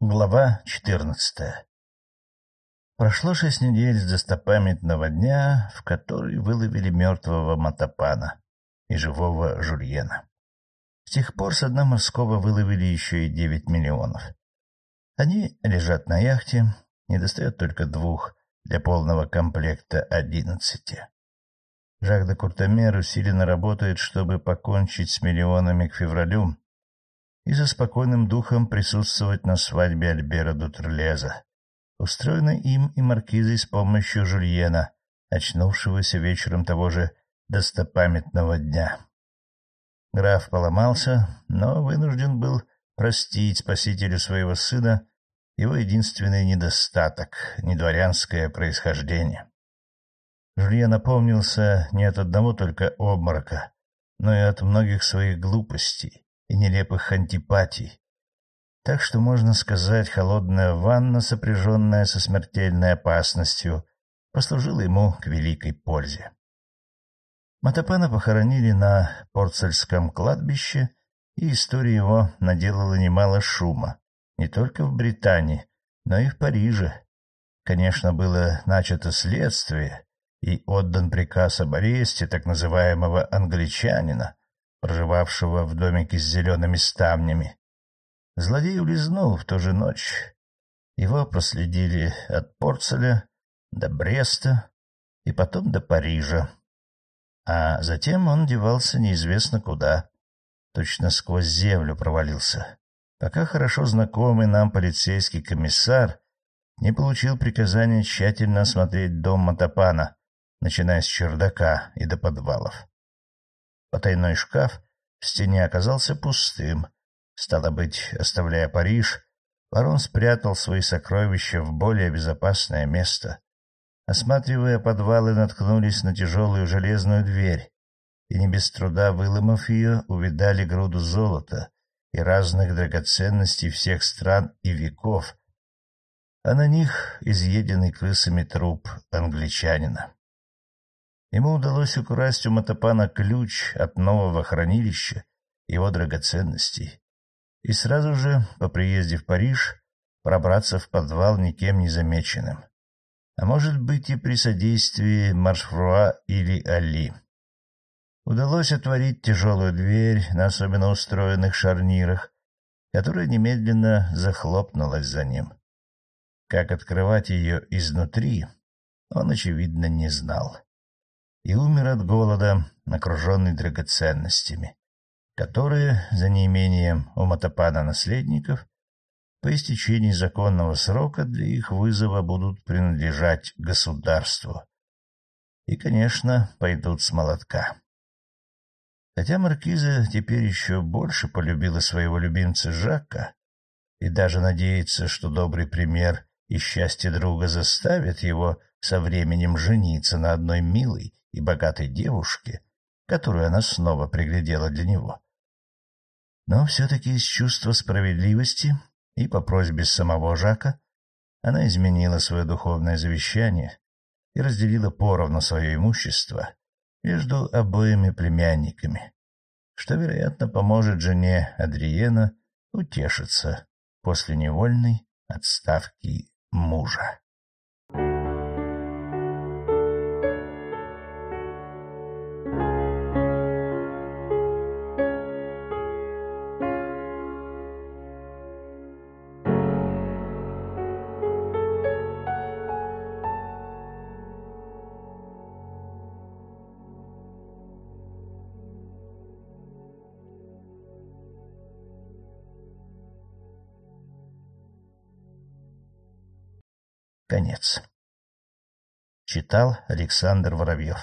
Глава четырнадцатая Прошло шесть недель с достопамятного дня, в который выловили мертвого Матапана и живого Жульена. С тех пор с дна морского выловили еще и девять миллионов. Они лежат на яхте, недостает только двух, для полного комплекта одиннадцати. Жак де Куртомер усиленно работает, чтобы покончить с миллионами к февралю, и за спокойным духом присутствовать на свадьбе Альбера Дутерлеза, устроенной им и маркизой с помощью Жульена, очнувшегося вечером того же достопамятного дня. Граф поломался, но вынужден был простить спасителю своего сына его единственный недостаток — недворянское происхождение. Жульен напомнился не от одного только обморока, но и от многих своих глупостей и нелепых антипатий. Так что, можно сказать, холодная ванна, сопряженная со смертельной опасностью, послужила ему к великой пользе. Матапана похоронили на Порцельском кладбище, и история его наделала немало шума, не только в Британии, но и в Париже. Конечно, было начато следствие и отдан приказ об аресте так называемого англичанина, проживавшего в домике с зелеными ставнями. Злодей улизнул в ту же ночь. Его проследили от Порцеля до Бреста и потом до Парижа. А затем он девался неизвестно куда. Точно сквозь землю провалился. Пока хорошо знакомый нам полицейский комиссар не получил приказания тщательно осмотреть дом Матапана, начиная с чердака и до подвалов. Потайной шкаф в стене оказался пустым. Стало быть, оставляя Париж, барон спрятал свои сокровища в более безопасное место. Осматривая подвалы, наткнулись на тяжелую железную дверь, и не без труда, выломав ее, увидали груду золота и разных драгоценностей всех стран и веков, а на них изъеденный крысами труп англичанина. Ему удалось украсть у Матапана ключ от нового хранилища его драгоценностей и сразу же, по приезде в Париж, пробраться в подвал никем не замеченным. А может быть и при содействии Маршфруа или Али. Удалось отворить тяжелую дверь на особенно устроенных шарнирах, которая немедленно захлопнулась за ним. Как открывать ее изнутри, он, очевидно, не знал и умер от голода, окруженный драгоценностями, которые, за неимением у Матапана наследников, по истечении законного срока для их вызова будут принадлежать государству. И, конечно, пойдут с молотка. Хотя маркиза теперь еще больше полюбила своего любимца Жака и даже надеется, что добрый пример и счастье друга заставят его со временем жениться на одной милой и богатой девушке, которую она снова приглядела для него. Но все-таки из чувства справедливости и по просьбе самого Жака она изменила свое духовное завещание и разделила поровну свое имущество между обоими племянниками, что, вероятно, поможет жене Адриена утешиться после невольной отставки мужа. Конец. Читал Александр Воробьев